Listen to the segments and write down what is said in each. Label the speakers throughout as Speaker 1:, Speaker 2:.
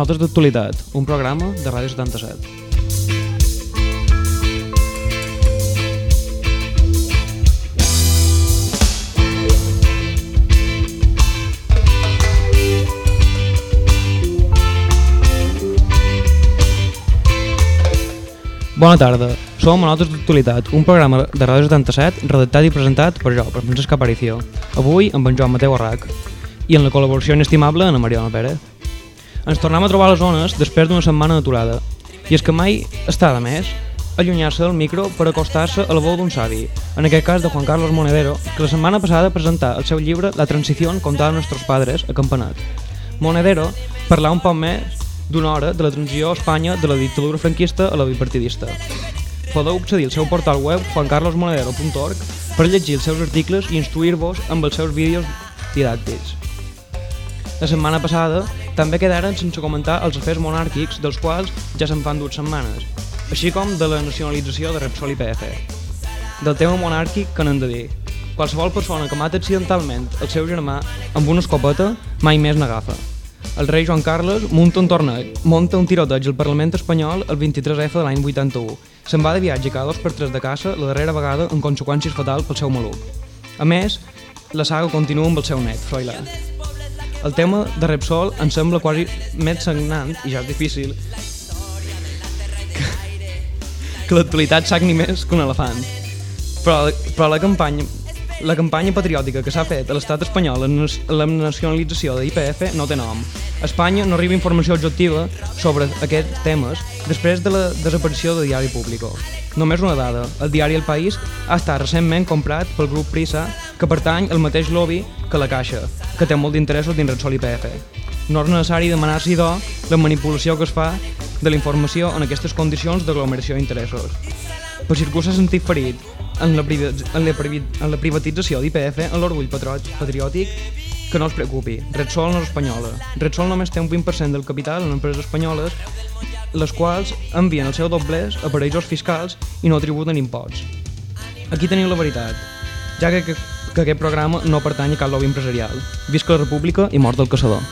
Speaker 1: Notes d'actualitat, un programa de Ràdio 77. Bona tarda, som a Notes d'actualitat, un programa de Ràdio 77 redactat i presentat per jo, per Francesc Aparicio. Avui amb en Joan Mateu Arrac i en la col·laboració inestimable Ana Mariona Pérez. Ens tornem a trobar a les zones després d'una setmana d'aturada i és que mai està de més allunyar-se del micro per acostar-se a la veu d'un savi, en aquest cas de Juan Carlos Monedero, que la setmana passada presentà el seu llibre La transició contada a nostres padres a Campanat. Monedero parlà un poc més d'una hora de la transició a Espanya de la dictadura franquista a la bipartidista. Podeu accedir al seu portal web juancarlosmonedero.org per llegir els seus articles i instruir-vos amb els seus vídeos didàctics. La setmana passada també quedaren sense comentar els afers monàrquics dels quals ja se'n fan dues setmanes, així com de la nacionalització de Repsol i PF. Del tema monàrquic que n'hem de dir. Qualsevol persona que mata accidentalment el seu germà amb una escopeta mai més n'agafa el rei Joan Carles munta un torneig, munta un tiroteig al Parlament espanyol el 23F de l'any 81. Se'n va de viatge cada dos per tres de caça la darrera vegada amb conseqüències fatals pel seu maluc. A més, la saga continua amb el seu net, Froilán. El tema de Repsol em sembla quasi més sagnant, i ja és difícil, que, que l'actualitat sagni més que un elefant. Però, però la campanya la campanya patriòtica que s'ha fet a l'estat espanyol en la nacionalització de l'IPF no té nom. A Espanya no arriba informació objectiva sobre aquests temes després de la desaparició del diari Público. Només una dada, el diari El País ha estat recentment comprat pel grup Prisa, que pertany al mateix lobby que la Caixa, que té molt d'interessos dins Repsol IPF. No és necessari demanar-s'hi, do, la manipulació que es fa de la informació en aquestes condicions d'aglomeració d'interessos. Per si algú s'ha sentit ferit en la, en la, en la privatització d'IPF, en l'orgull patriòtic, que no es preocupi, Repsol no és espanyola. Repsol només té un 20% del capital en empreses espanyoles, les quals envien el seu doblers a paraïsos fiscals i no tributen imposts. Aquí teniu la veritat, ja que, que, que aquest programa no pertany a cap lobby empresarial. Visca la república i mort del caçador.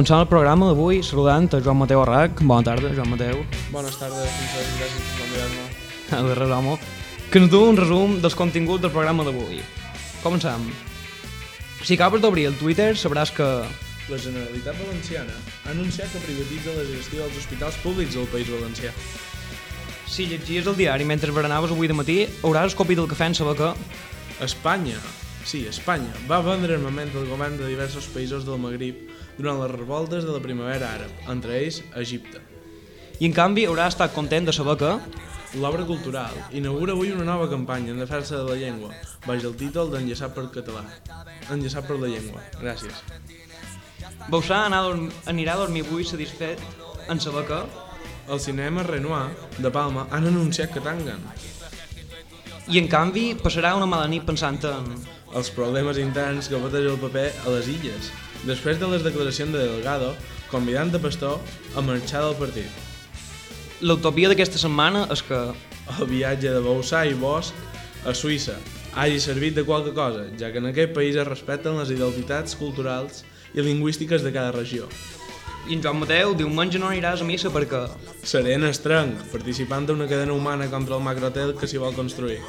Speaker 1: Començant el programa d'avui saludant a Joan Mateu Arrac. Bona tarda, Joan Mateu.
Speaker 2: Bones tardes, Francesc, gràcies per convidar-me.
Speaker 1: A de res, home. Que ens du un resum dels continguts del programa d'avui. Comencem. Si acabes d'obrir el Twitter sabràs que...
Speaker 2: La Generalitat Valenciana ha anunciat que privatitza la gestió dels hospitals públics del País Valencià.
Speaker 1: Si llegies el diari mentre berenaves avui de matí, hauràs escopit el cafè en saber que...
Speaker 2: Espanya, sí, Espanya, va vendre armament al govern de diversos països del Magrib durant les revoltes de la primavera àrab, entre ells Egipte.
Speaker 1: I en canvi haurà estat content de saber que...
Speaker 2: L'obra cultural inaugura avui una nova campanya en defensa de la llengua, baix el títol d'Enllaçat per català. Enllaçat per la llengua. Gràcies.
Speaker 1: Bausà anirà a dormir avui satisfet en saber que...
Speaker 2: El cinema Renoir de Palma han anunciat que tanguen.
Speaker 1: I en canvi passarà una mala nit pensant en...
Speaker 2: els problemes interns que pateix el paper a les illes, després de les declaracions de Delgado convidant a Pastor a marxar del partit.
Speaker 1: L'utopia d'aquesta setmana és que
Speaker 2: El viatge de Bausà i Bosch a Suïssa hagi servit de qualque cosa, ja que en aquest país es respecten les identitats culturals i lingüístiques de cada regió.
Speaker 1: i en Joan Mateu diumenge no aniràs a missa perquè...
Speaker 2: Seré en estrenc, participant d'una cadena humana contra el macrohotel que s'hi vol construir.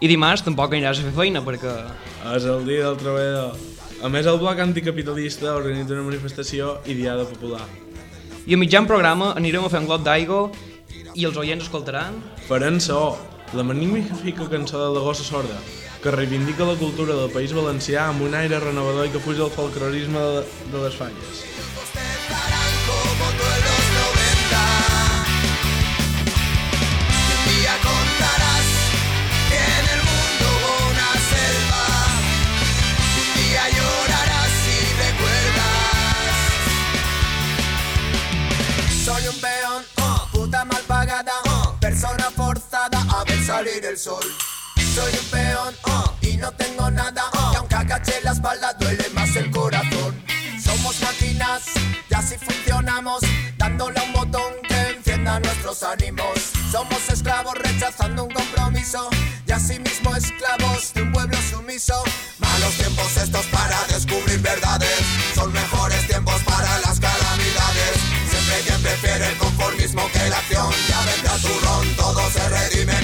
Speaker 1: I dimarts tampoc aniràs a fer feina perquè...
Speaker 2: És el dia del treballador. A més, el bloc anticapitalista organitza una manifestació i diada popular.
Speaker 1: I a mitjan programa anirem a fer un glot d'aigua i els oients escoltaran...
Speaker 2: Farem Saó, la magnífica cançó de la gossa sorda, que reivindica la cultura del País Valencià amb un aire renovador i que fuig del folclorisme de les falles.
Speaker 3: Soy un peón uh, y no tengo nada, uh, y aunque agache la espalda duele más el corazón. Somos máquinas y así funcionamos, dándole un botón que encienda nuestros ánimos. Somos esclavos rechazando un compromiso y asimismo esclavos de un pueblo sumiso. Malos tiempos estos para descubrir verdades, son mejores tiempos para las calamidades. Siempre quien prefiere el conformismo que la acción, ya vendrá tu ron, todo se redime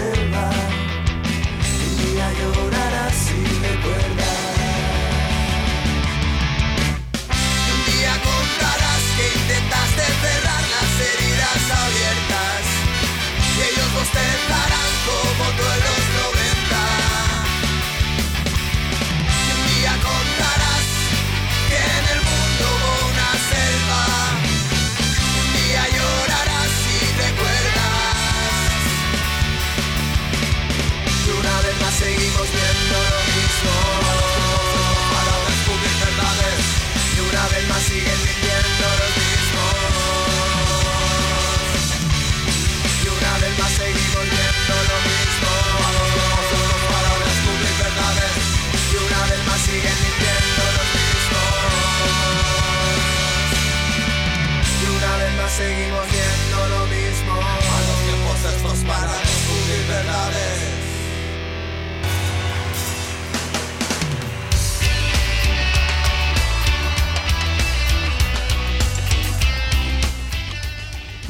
Speaker 3: observar.
Speaker 4: Un
Speaker 3: llorar.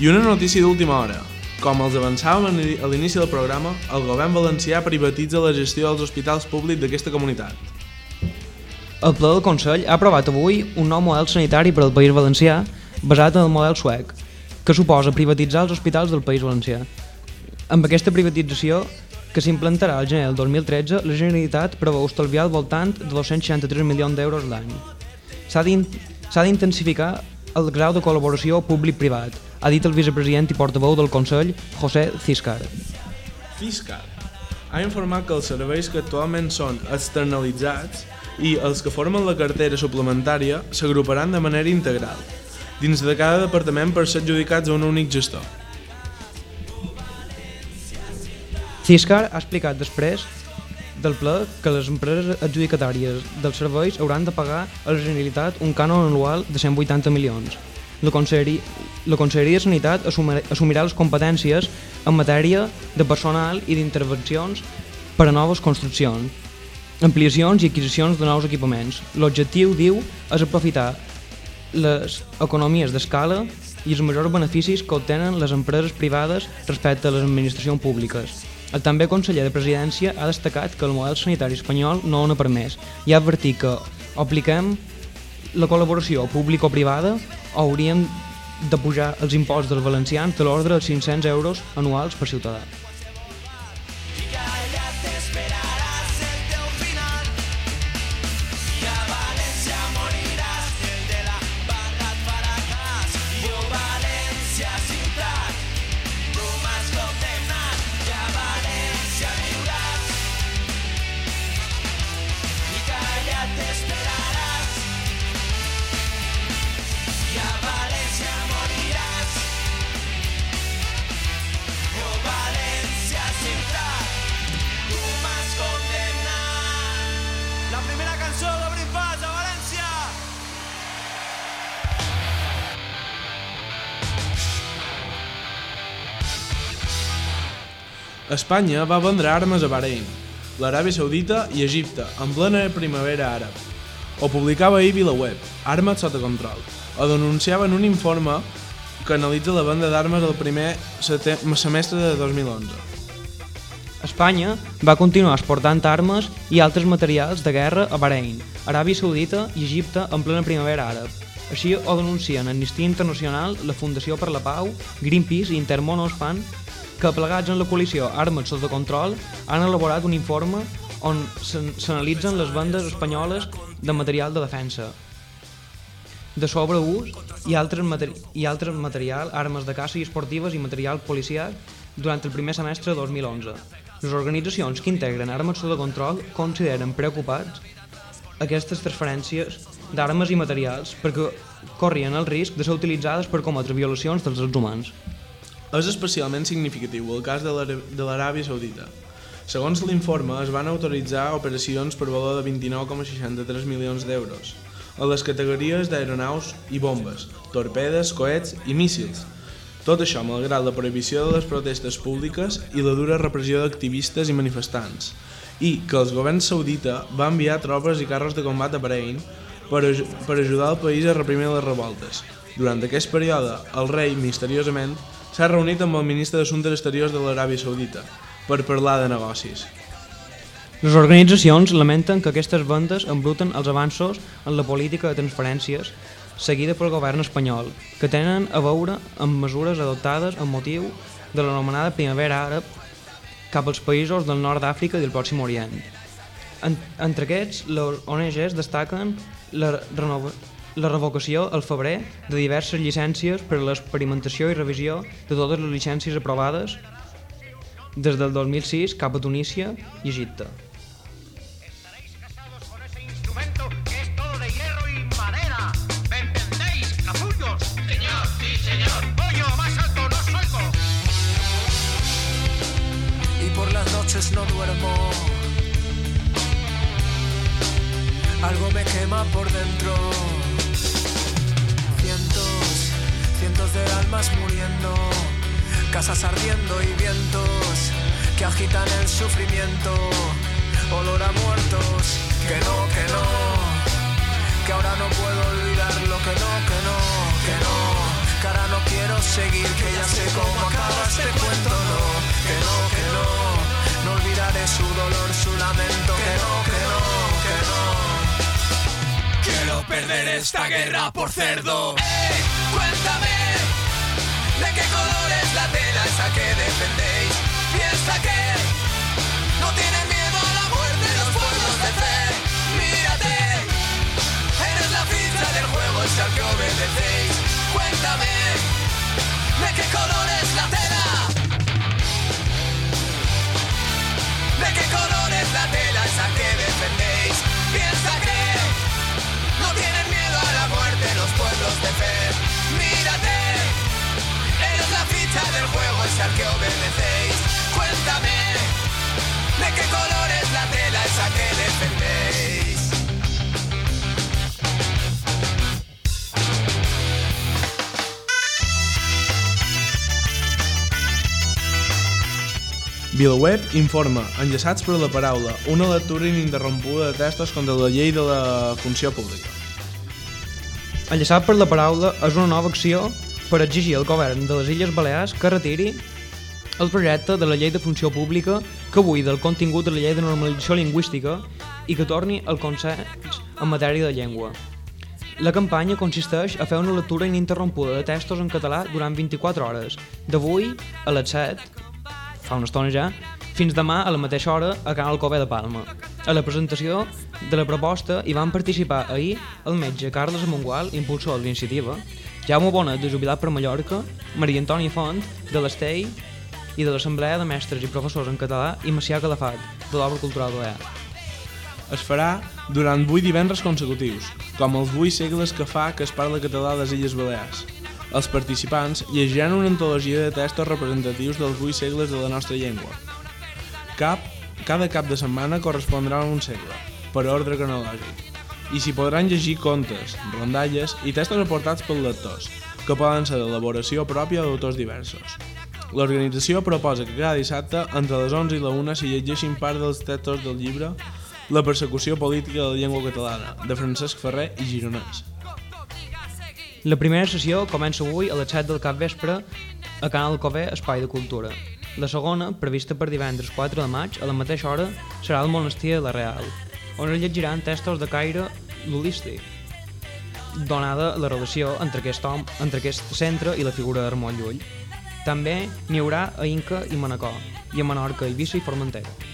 Speaker 2: I una notícia d'última hora. Com els avançàvem a l'ini- a l'inici del programa, el govern valencià privatitza la gestió dels hospitals públics d'aquesta comunitat.
Speaker 1: El ple del Consell ha aprovat avui un nou model sanitari per al País Valencià basat en el model suec, que suposa privatitzar els hospitals del País Valencià. Amb aquesta privatització, que s'implantarà al gener del 2013, la Generalitat preveu estalviar al voltant de 263 milions d'euros l'any. S'ha d'intensificar el grau de col·laboració públic-privat, ha dit el vicepresident i portaveu del Consell, José Ciscar.
Speaker 2: Fiscal ha informat que els serveis que actualment són externalitzats i els que formen la cartera suplementària s'agruparan de manera integral, dins de cada departament per ser adjudicats a un únic gestor.
Speaker 1: Ciscar ha explicat després del ple que les empreses adjudicatàries dels serveis hauran de pagar a la Generalitat un cànon anual de 180 milions. La Conselleria, la Conselleria de Sanitat assumir- assumirà les competències en matèria de personal i d'intervencions per a noves construccions, ampliacions i adquisicions de nous equipaments. L'objectiu, diu, és aprofitar les economies d'escala i els majors beneficis que obtenen les empreses privades respecte a les administracions públiques. El també conseller de Presidència ha destacat que el model sanitari espanyol no ho ha permès i ha advertit que apliquem la col·laboració público-privada hauríem de pujar els imposts dels valencians de l'ordre de 500 euros anuals per ciutadà.
Speaker 2: Espanya va vendre armes a Bahrein, l'Aràbia Saudita i Egipte en plena primavera àrab. O publicava ahir VilaWeb, Armes sota control, o denunciava en un informe que analitza la venda d'armes el primer semestre de 2011.
Speaker 1: Espanya va continuar exportant armes i altres materials de guerra a Bahrein, Aràbia Saudita i Egipte en plena primavera àrab. Així ho denuncien Amnistia Internacional, la Fundació per la Pau, Greenpeace i Intermón Oxfam, que plegats en la coalició Armes sota control han elaborat un informe on s'an- s'analitzen les vendes espanyoles de material de defensa, de sobreús i altres, i altres material, armes de caça i esportives i material policial durant el primer semestre de 2011. Les organitzacions que integren armes sota control consideren preocupats aquestes transferències d'armes i materials perquè corrien el risc de ser utilitzades per cometre violacions dels drets humans.
Speaker 2: És especialment significatiu el cas de l'Aràbia Saudita. Segons l'informe, es van autoritzar operacions per valor de 29,63 milions d'euros a les categories d'aeronaus i bombes, torpedes, coets i míssils. Tot això malgrat la prohibició de les protestes públiques i la dura repressió d'activistes i manifestants, i que el govern saudita va enviar tropes i carros de combat a Bahrein per, aj per ajudar el país a reprimir les revoltes. Durant aquest període, el rei, misteriosament, s'ha reunit amb el ministre d'Assumptes Exteriors de l'Aràbia Saudita per parlar de negocis.
Speaker 1: Les organitzacions lamenten que aquestes vendes embruten els avanços en la política de transferències seguida pel govern espanyol, que tenen a veure amb mesures adoptades amb motiu de l'anomenada primavera àrab cap als països del nord d'Àfrica i del Pròxim Orient. En, entre aquests, les ONGs destaquen la, renova, la revocació al febrer de diverses llicències per a l'experimentació i revisió de totes les llicències aprovades des del 2006 cap a Tunísia i Egipte.
Speaker 3: Algo me quema por dentro. De almas muriendo, casas ardiendo y vientos que agitan el sufrimiento. Olor a muertos, que no, que no, que ahora no puedo olvidar lo que no, que no, que no, que ahora no quiero seguir, que ya sé cómo acaba este cuento, no, que no, que no, no olvidaré su dolor, su lamento, que no, que no, que no. Quiero perder esta guerra por cerdo. ¡Ey! Cuéntame, ¿de qué color es la tela esa que defendéis? Piensa que no tienen miedo a la muerte los pueblos de fe. Mírate, eres la ficha del juego, es al que obedecéis. Cuéntame, ¿de qué color es la tela? ¿De qué color es la tela esa que defendéis? Piensa que no tienen miedo a la muerte los pueblos de fe. Mírate, eres la ficha del juego, es al que obedecéis. Cuéntame, ¿de qué color es la tela esa que defendéis?
Speaker 2: VilaWeb informa, enllaçats per la paraula, una lectura ininterrompuda de textos contra la llei de la funció pública.
Speaker 1: Enllaçat per la paraula és una nova acció per exigir al govern de les Illes Balears que retiri el projecte de la llei de funció pública que buida el contingut de la llei de normalització lingüística i que torni al consens en matèria de llengua. La campanya consisteix a fer una lectura ininterrompuda de textos en català durant 24 hores, d'avui a les 7, fa una estona ja, fins demà a la mateixa hora a Can Alcobé de Palma. A la presentació de la proposta hi van participar ahir el metge Carles Amongual, impulsor de l'iniciativa, Jaume Bonet, de Jubilat per Mallorca, Maria Antònia Font, de l'Estei i de l'Assemblea de Mestres i Professors en Català i Macià Calafat, de l'Obra Cultural Balear.
Speaker 2: Es farà durant 8 divendres consecutius, com els 8 segles que fa que es parla català a les Illes Balears. Els participants llegiran una antologia de textos representatius dels 8 segles de la nostra llengua. Cap, cada cap de setmana correspondrà a un segle, per ordre cronològic, i s'hi podran llegir contes, rondalles i textos aportats pels lectors, que poden ser d'elaboració pròpia d'autors diversos. L'organització proposa que cada dissabte, entre les 11 i la 1, s'hi llegeixin part dels textos del llibre La persecució política de la llengua catalana, de Francesc Ferrer i Gironès.
Speaker 1: La primera sessió comença avui a les 7 del capvespre a Canal Cové Espai de Cultura. La segona, prevista per divendres 4 de maig, a la mateixa hora, serà al Monestir de la Real, on es llegiran textos de caire lulístic, donada la relació entre aquest, hom, entre aquest centre i la figura de Ramon Llull. També n'hi haurà a Inca i Manacor, i a Menorca, Eivissa i Formentera.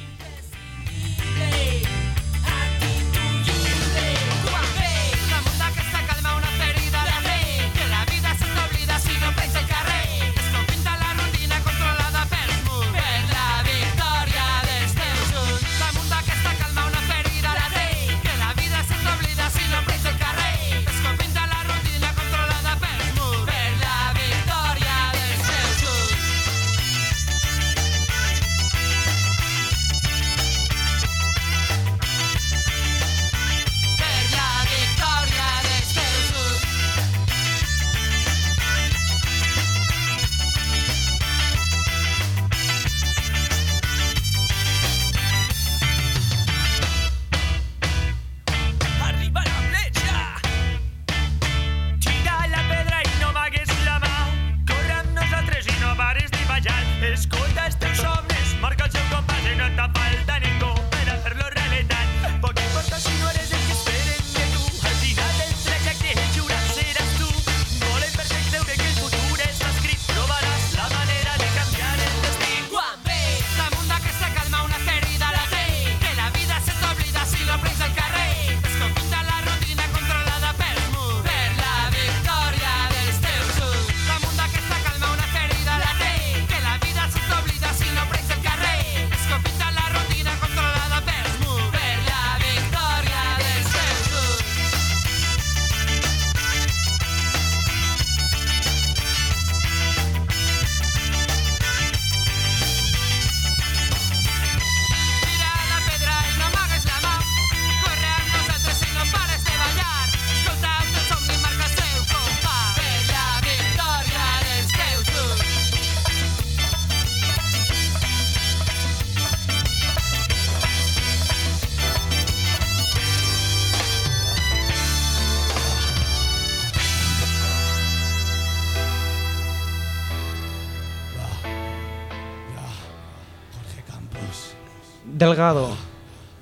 Speaker 1: Delgado,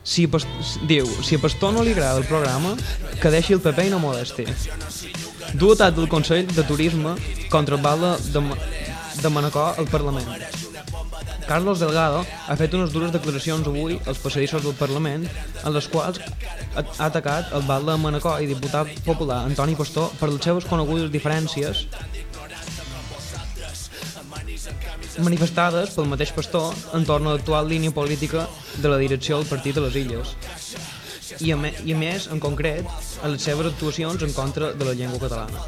Speaker 1: si pas, diu, si a Pastor no li agrada el programa, que deixi el PP i no molesti. Duetat del Consell de Turisme contra el bal de, de Manacor al Parlament. Carlos Delgado ha fet unes dures declaracions avui als passadissos del Parlament en les quals ha atacat el bal de Manacor i diputat popular Antoni Pastor per les seves conegudes diferències manifestades pel mateix pastor entorn a l'actual línia política de la direcció del partit de les Illes i a, me, i a més, en concret, a les seves actuacions en contra de la llengua catalana.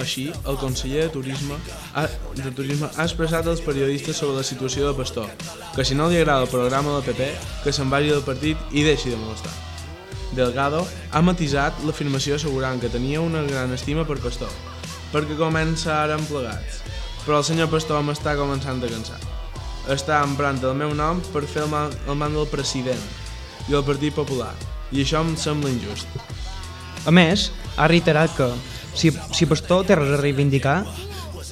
Speaker 2: Així, el conseller de Turisme ha, de Turisme ha expressat als periodistes sobre la situació de Pastor, que si no li agrada el programa del PP, que se'n vagi del partit i deixi de molestar. Delgado ha matisat l'afirmació assegurant que tenia una gran estima per Pastor, perquè comença ara en plegats. Però el senyor Pastor m'està començant a cansar. Està emprant el meu nom per fer el man, el man del president i el Partit Popular, i això em sembla injust.
Speaker 1: A més, ha reiterat que si, si Pastor té res a reivindicar,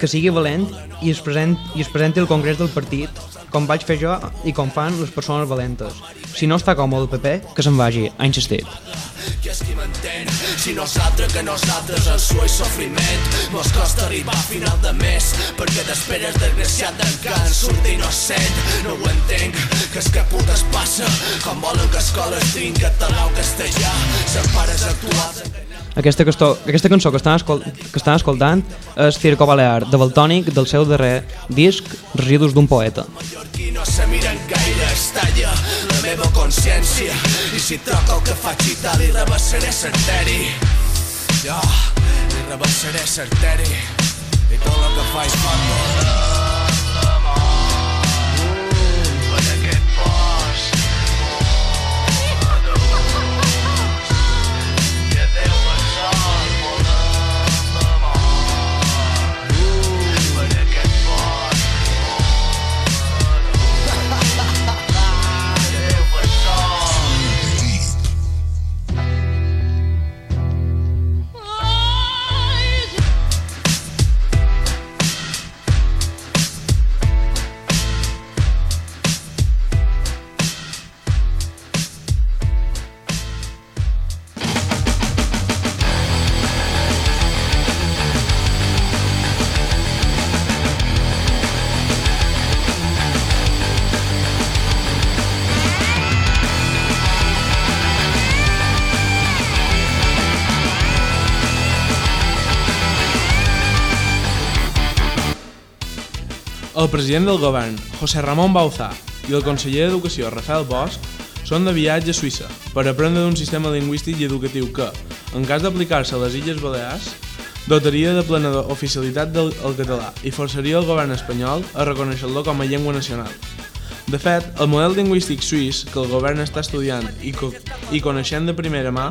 Speaker 1: que sigui valent i es, present, i es presenti al congrés del partit, com vaig fer jo i com fan les persones valentes. Si no està còmode el PP, que se'n vagi, ha insistit.
Speaker 5: que és qui m'entén? Si nosaltres que nosaltres el suo i sofriment. Mos costa arribar a final de mes Perquè t'esperes desgraciat d'encant Surt innocent, no ho entenc Que és que putes passa Com volen que escoles tinc català o castellà. Ser pares actuals
Speaker 1: Aquesta, cançó, aquesta cançó que estan, escol que estan escoltant és Circo Balear, de Baltònic, del seu darrer disc Residus d'un poeta.
Speaker 5: no se miren gaire es talla la meva consciència. I si toca el que faig i tal li rebassaré certeri. Jo li rebassaré certeri. I tot el que faig pot
Speaker 2: El president del govern, José Ramón Bauzá, i el conseller d'Educació, Rafael Bosch, són de viatge a Suïssa per aprendre d'un sistema lingüístic i educatiu que, en cas d'aplicar-se a les Illes Balears, dotaria de plena oficialitat del el català i forçaria el govern espanyol a reconèixer-lo com a llengua nacional. De fet, el model lingüístic suís que el govern està estudiant i, co i coneixent de primera mà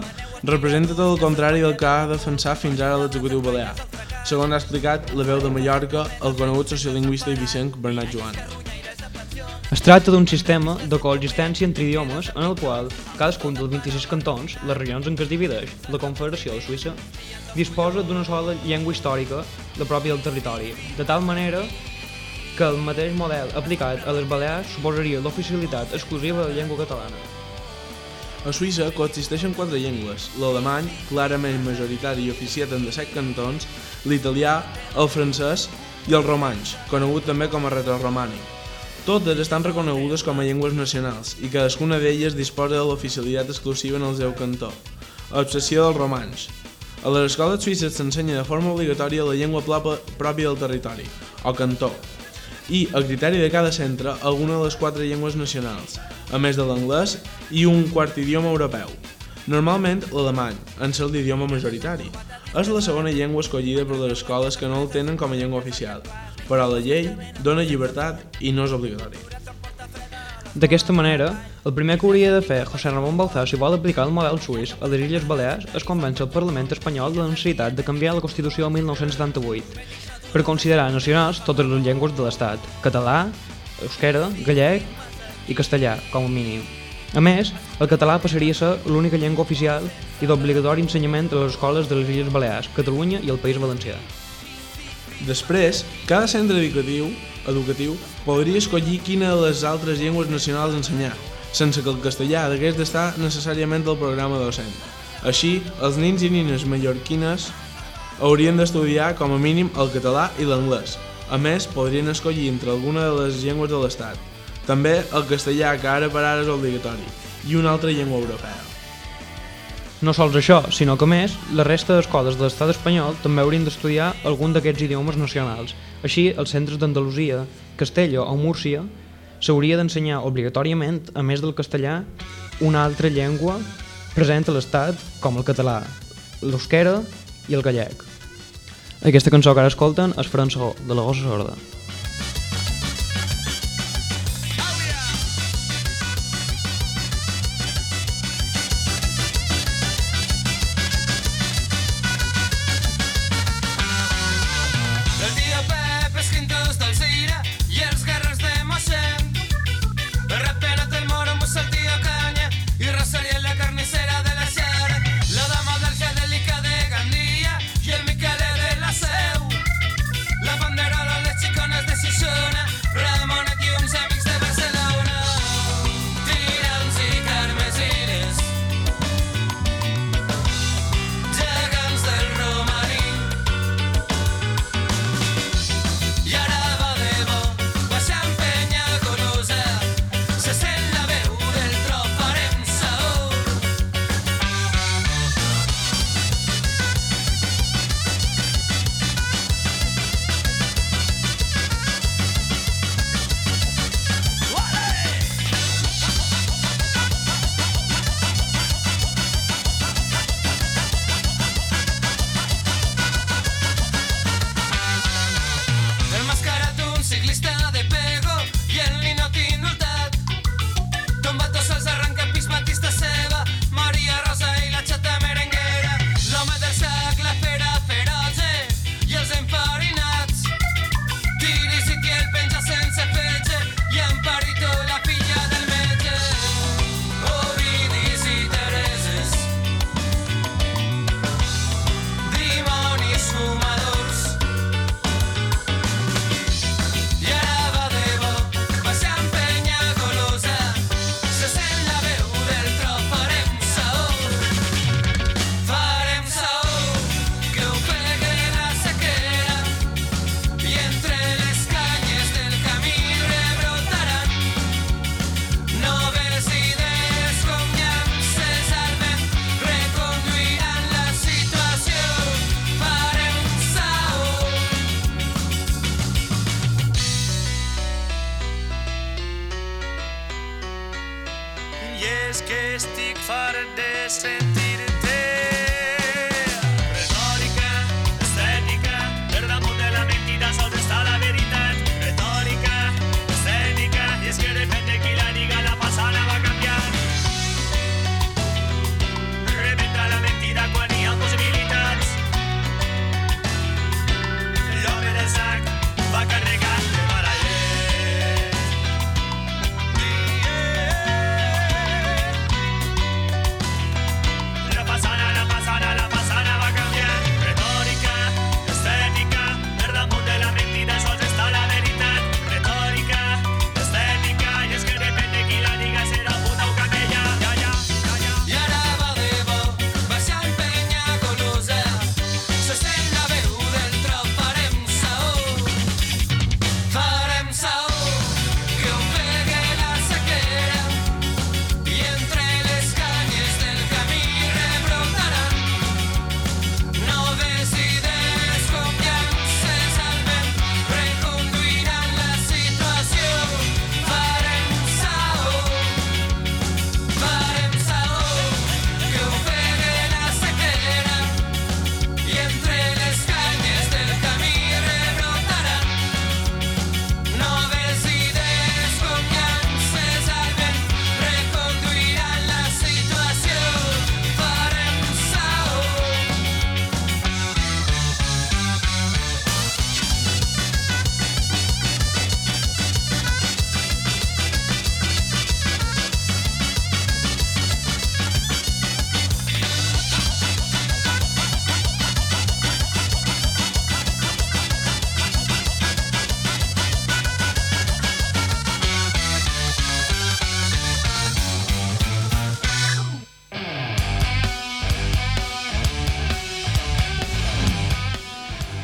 Speaker 2: representa tot el contrari del que ha defensat fins ara l'executiu balear, segons ha explicat la veu de Mallorca el conegut sociolingüista i vicenc Bernat Joan.
Speaker 1: Es tracta d'un sistema de coexistència entre idiomes en el qual cadascun dels 26 cantons, les regions en què es divideix la Confederació de Suïssa, disposa d'una sola llengua històrica, la pròpia del territori, de tal manera que el mateix model aplicat a les Balears suposaria l'oficialitat exclusiva de la llengua catalana.
Speaker 2: A Suïssa coexisteixen quatre llengües, l'alemany, clarament majoritari i oficiat en 17 cantons, l'italià, el francès i el romanx, conegut també com a retroromànic. Totes estan reconegudes com a llengües nacionals i cadascuna d'elles disposa de l'oficialitat exclusiva en el seu cantó. Obsessió del romanx. A les escoles suïsses s'ensenya de forma obligatòria la llengua pròpia del territori, o cantó, i, a criteri de cada centre, alguna de les quatre llengües nacionals, a més de l'anglès i un quart idioma europeu. Normalment, l'alemany, en ser l'idioma majoritari. És la segona llengua escollida per les escoles que no el tenen com a llengua oficial, però la llei dona llibertat i no és obligatori.
Speaker 1: D'aquesta manera, el primer que hauria de fer José Ramón Bauzá si vol aplicar el model suís a les Illes Balears és convèncer el Parlament espanyol de la necessitat de canviar la Constitució de 1978 per considerar nacionals totes les llengües de l'Estat, català, euskera, gallec i castellà, com a mínim. A més, el català passaria a ser l'única llengua oficial i d'obligatori ensenyament a les escoles de les Illes Balears, Catalunya i el País Valencià.
Speaker 2: Després, cada centre educatiu, educatiu podria escollir quina de les altres llengües nacionals ensenyar, sense que el castellà hagués d'estar necessàriament al programa docent. Així, els nins i nines mallorquines haurien d'estudiar com a mínim el català i l'anglès. A més, podrien escollir entre alguna de les llengües de l'Estat. També el castellà, que ara per ara és obligatori, i una altra llengua europea.
Speaker 1: No sols això, sinó que més, la resta d'escoles de l'estat espanyol també haurien d'estudiar algun d'aquests idiomes nacionals. Així, els centres d'Andalusia, Castella o Múrcia s'hauria d'ensenyar obligatòriament, a més del castellà, una altra llengua present a l'estat, com el català, l'eusquera i el gallec. Aquesta cançó que ara escolten és Fransó, de la Gossa Sorda.
Speaker 6: vato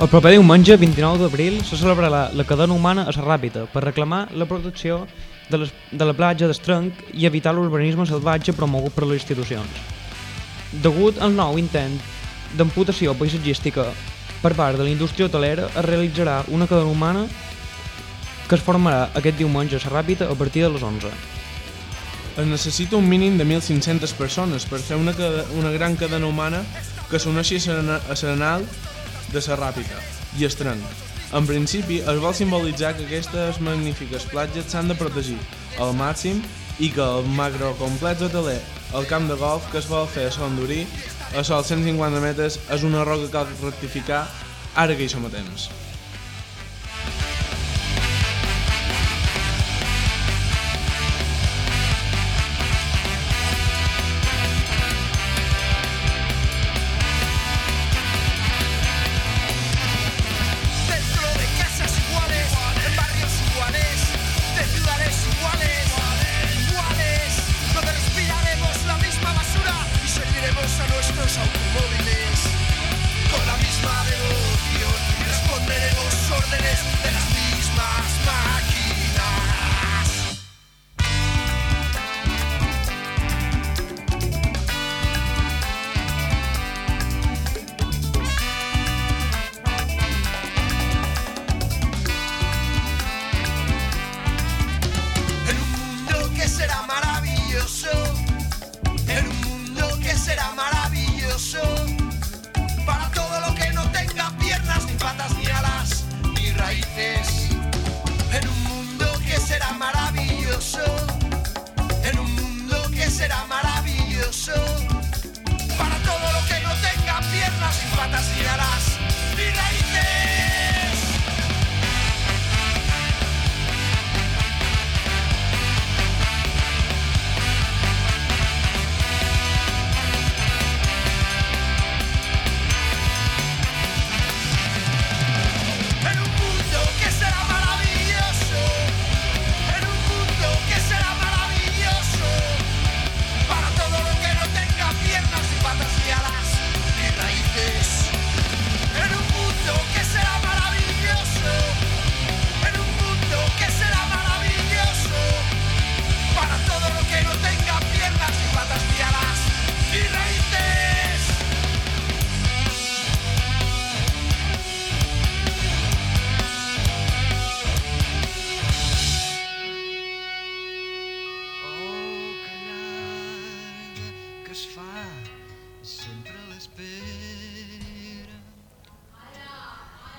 Speaker 6: El
Speaker 1: proper diumenge, 29 d'abril, se celebrarà la cadena humana a Serràpita per reclamar la protecció de, les, de la platja d'Estrenc i evitar l'urbanisme salvatge promogut per les institucions. Degut al nou intent d'amputació paisatgística per part de la indústria hotelera, es realitzarà una cadena humana que es formarà aquest diumenge a Serràpita a partir de les 11.
Speaker 3: Es necessita un mínim de 1.500 persones per fer una, una gran cadena humana que s'uneixi a Serenal de Serràpica i Estren. En principi, es vol simbolitzar que aquestes magnífiques platges s'han de protegir al màxim i que el macrocomplex hoteler, el camp de golf que es vol fer a Sol Endurí, a sols 150 metres, és una roca que cal rectificar ara que hi som a temps.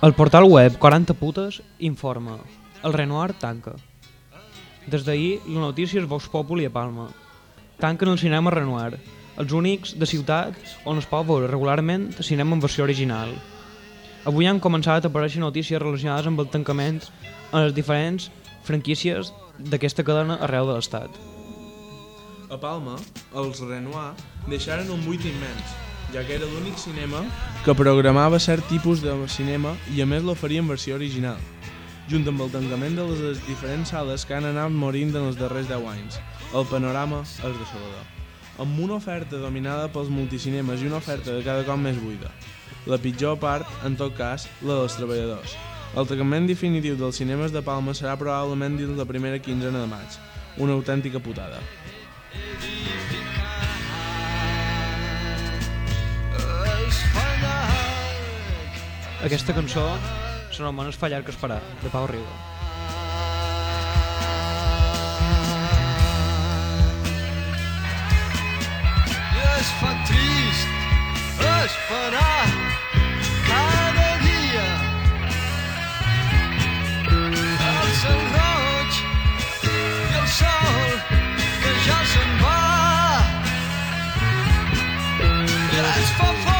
Speaker 1: El portal web 40 putes informa El Renoir tanca. Des d'ahir, la notícia és Vox Populi a Palma. Tanquen el cinema Renoir, els únics de ciutat on es pot veure regularment cinema en versió original. Avui han començat a aparèixer notícies relacionades amb el tancament en les diferents franquícies d'aquesta cadena arreu de l'estat.
Speaker 2: A Palma, els Renoir deixaren un buit immens, ja que era l'únic cinema que programava cert tipus de cinema i a més l'oferia en versió original, junt amb el tancament de les diferents sales que han anat morint en els darrers 10 anys. El panorama és desolador. Amb una oferta dominada pels multicinemes i una oferta de cada cop més buida. La pitjor part, en tot cas, la dels treballadors. El tancament definitiu dels cinemes de Palma serà probablement dins la primera quinzena de maig. Una autèntica putada.
Speaker 1: Aquesta cançó s'anomena Es fa llarg esperar, de Pau.
Speaker 7: I es fa trist esperar cada dia. El cel roig i el sol que ja se'n va. I es fa fosc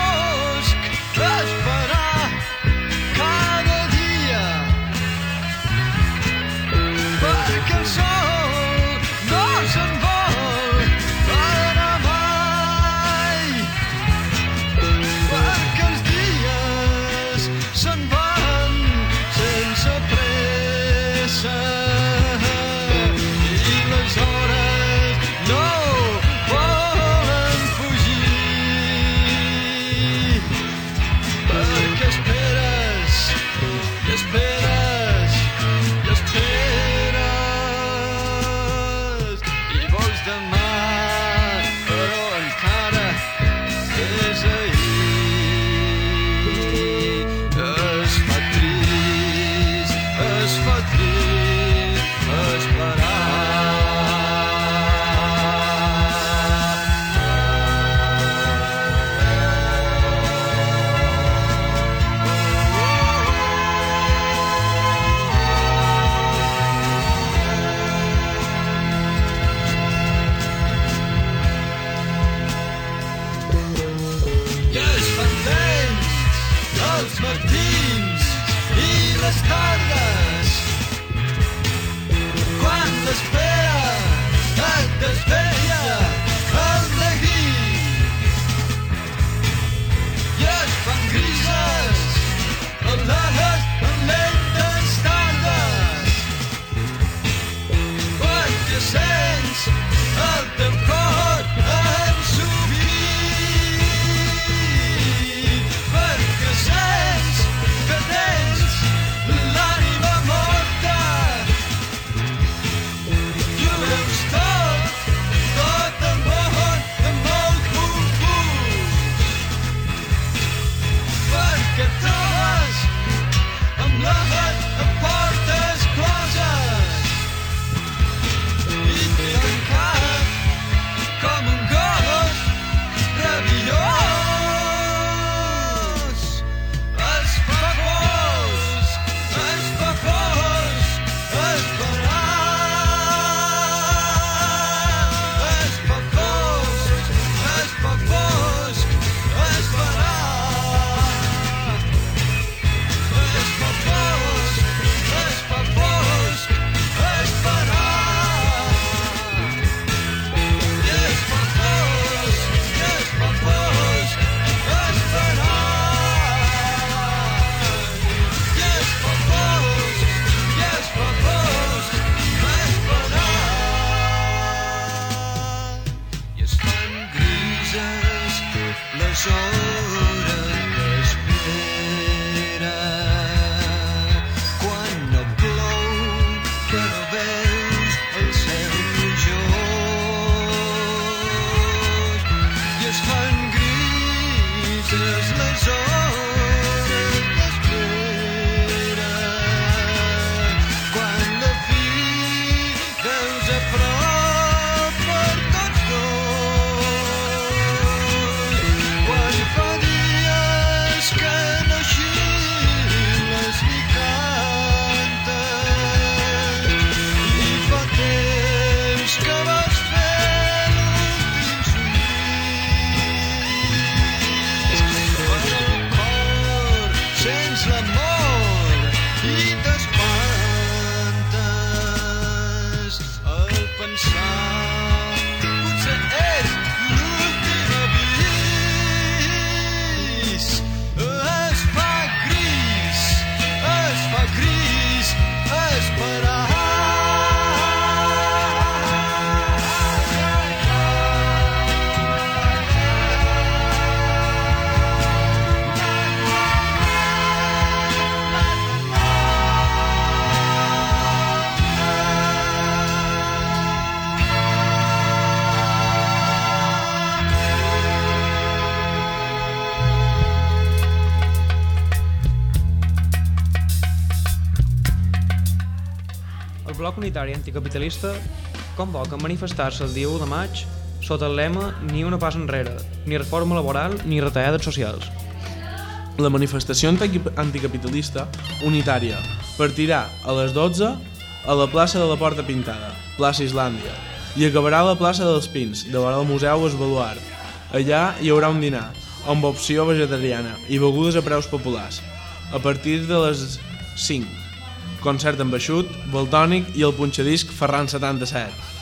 Speaker 1: Bloc Unitari Anticapitalista convoca a manifestar-se el dia 1 de maig sota el lema Ni una passa enrere, ni reforma laboral ni retallades socials.
Speaker 2: La manifestació anti- anticapitalista unitària partirà a les 12 a la plaça de la Porta Pintada, plaça Islàndia, i acabarà a la plaça dels Pins, vora el Museu Esbaluart. Allà hi haurà un dinar, amb opció vegetariana i begudes a preus populars, a partir de les 5. Concert amb eixut, Voltònic i el punxadisc Ferran 77.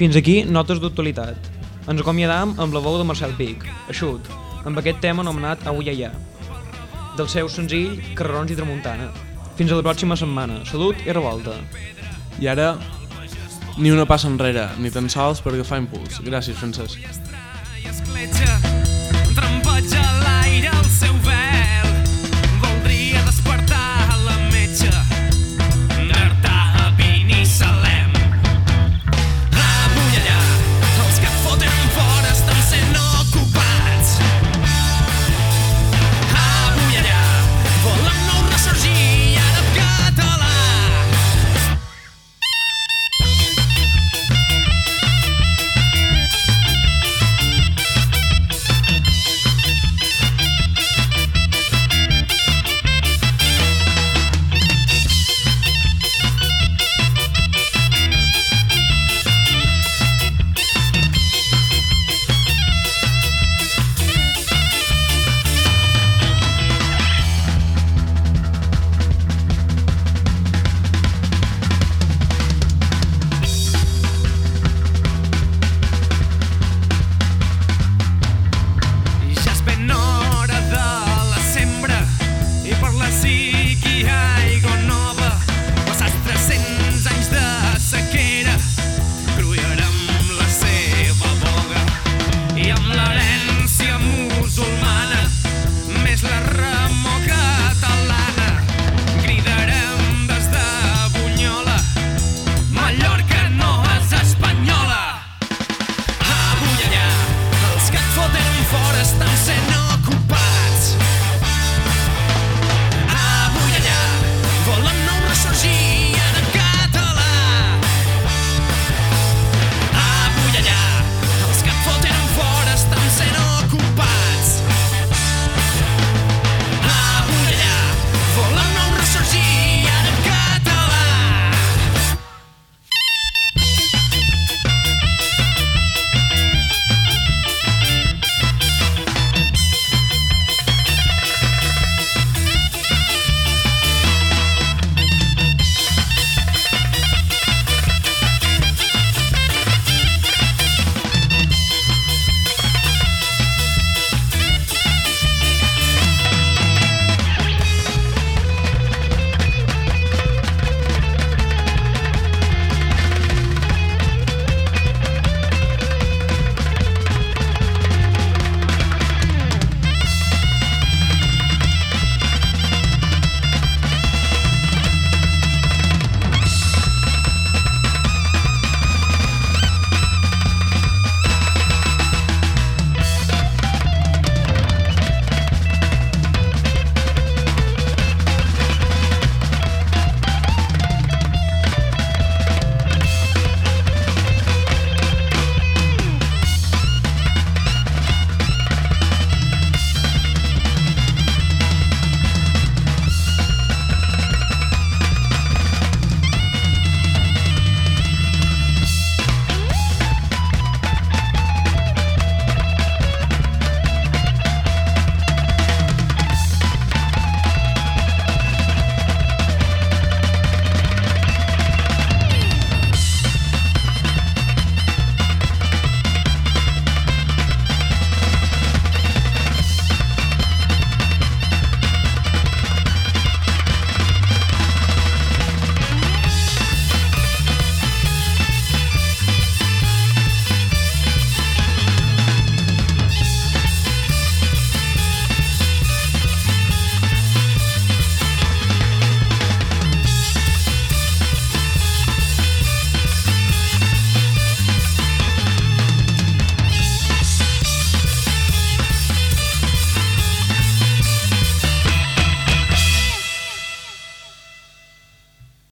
Speaker 1: Fins aquí, notes d'actualitat. Ens acomiadam amb la veu de Marcel Pic, Eixut, amb aquest tema anomenat Avui allà, del seu senzill Carrerons i Tramuntana. Fins a la pròxima setmana. Salut i revolta.
Speaker 2: I ara, ni una passa enrere, ni tan sols per agafar impuls. Gràcies, Francesc.
Speaker 6: escletxa, trampeja l'aire el seu verd